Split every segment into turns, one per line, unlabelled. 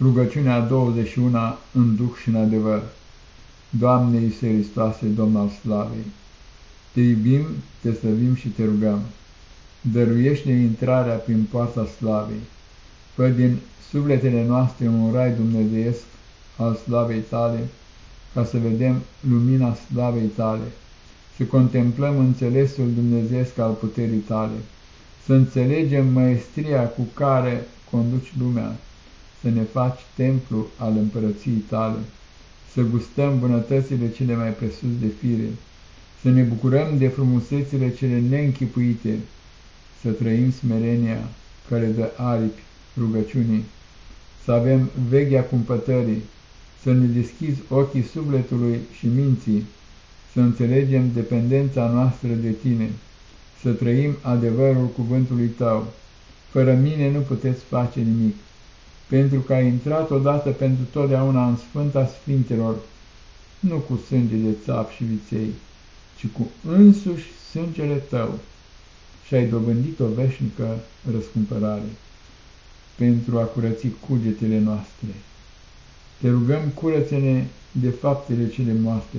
Rugăciunea 21 în Duh și în adevăr. Doamne Iisuse Hristoase, Domn al Slavei, Te iubim, Te slăvim și Te rugăm. Dăruiește intrarea prin poarta slavei. Fă din sufletele noastre un rai dumnezeiesc al slavei Tale, ca să vedem lumina slavei Tale, să contemplăm înțelesul dumnezeiesc al puterii Tale, să înțelegem maestria cu care conduci lumea, să ne faci templu al împărăției tale, să gustăm bunătățile cele mai presus de fire, să ne bucurăm de frumusețile cele neînchipuite, să trăim smerenia care dă aripi rugăciunii, să avem veghea cumpătării, să ne deschizi ochii sufletului și minții, să înțelegem dependența noastră de tine, să trăim adevărul cuvântului tău. Fără mine nu puteți face nimic pentru că a intrat odată pentru totdeauna în Sfânta Sfintelor, nu cu sânge de țap și viței, ci cu însuși sângele tău. Și ai dobândit o veșnică răscumpărare pentru a curăți cugetele noastre. Te rugăm, curățene de faptele cele noastre,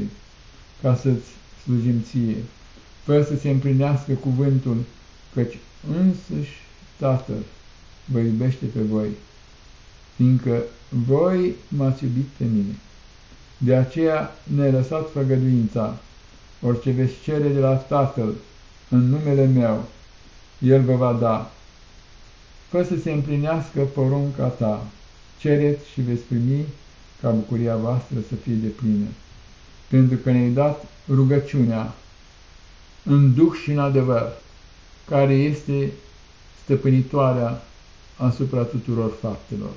ca să-ți slujim ție, fără să se împlinească cuvântul, căci însuși Tatăl vă iubește pe voi fiindcă voi m-ați iubit pe mine. De aceea ne-ai lăsat făgăduința, orice veți cere de la Tatăl, în numele meu, El vă va da. Fă să se împlinească porunca ta, cereți și veți primi ca bucuria voastră să fie de plină, pentru că ne-ai dat rugăciunea în duh și în adevăr, care este stăpânitoarea asupra tuturor faptelor.